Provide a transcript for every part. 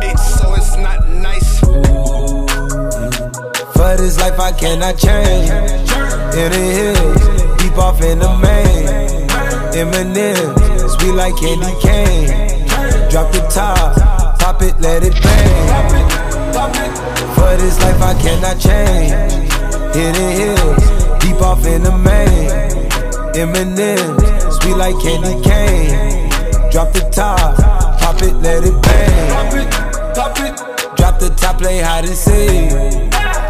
bitch, so it's not nice. For this life, I cannot change. In the hills, deep off in the main. Eminem, sweet like candy cane. Drop the top, pop it, let it bang. For this life, I cannot change. In the hills, deep off in the main. Eminem, sweet like candy cane. Drop the top it, let it bang. Pop it, pop it. Drop the top, play hide and seek.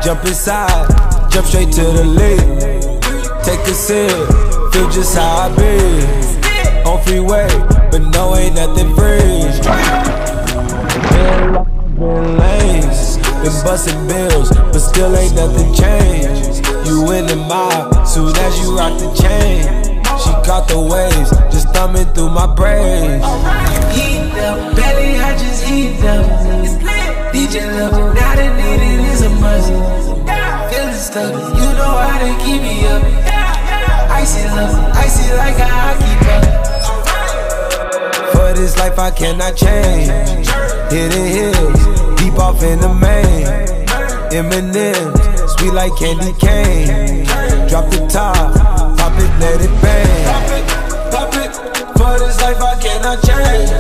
Jump inside, jump straight to the lead. Take a sip, feel just how I be. On freeway, but no, ain't nothing free. Been lanes, been busting bills, but still ain't nothing changed. You in the mob, soon as you rock the chain. She caught the waves, thumbing through my brains. Eat them, belly, I just eat them. DJ love, now the need it is a must. Feeling stuck, you know how to keep me up. Icy love, icy like a hockey puck. For this life I cannot change. Hidden hills, deep off in the main. Eminem, sweet like candy cane. Drop the top, pop it, let it bang. For this life I cannot change.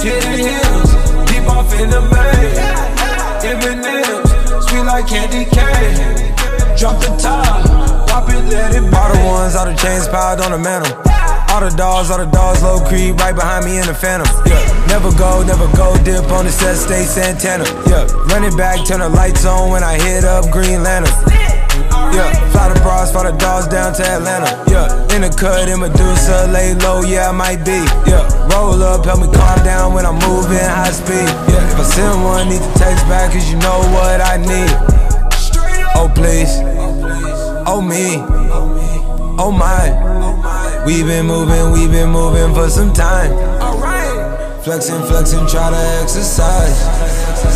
Hidden hills, deep off in the main. Eminem, sweet like candy cane. Drop the top, pop it, let it bang. All the ones, all the chains piled on the mantle. All the dogs, all the dogs, low creep, right behind me in the phantom. Yeah, never go, never go, dip on the set, stay Santana. Yeah, run it back, turn the lights on when I hit up Green Lantern. Yeah, fly the bras, fly the dogs down to Atlanta. Yeah, in the cut, in Medusa, lay low, yeah, I might be. Yeah, roll up, help me calm down when I'm moving high speed. Yeah, if I send one, need to text back, cause you know what I need. Oh, please. Oh, me. Oh, my. We've been moving, we've been moving for some time. Flexing, flexing, try to exercise. For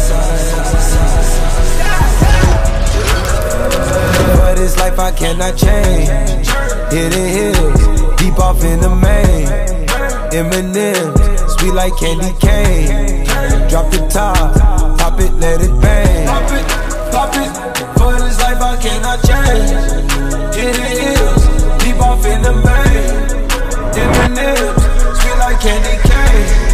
this life I cannot change. Hidden hills, deep off in the main. Eminem, sweet like candy cane. Drop the top, pop it, let it bang. Pop it, pop it. For this life I cannot change. Hidden hills, deep off in the main. Eminem, sweet like candy cane.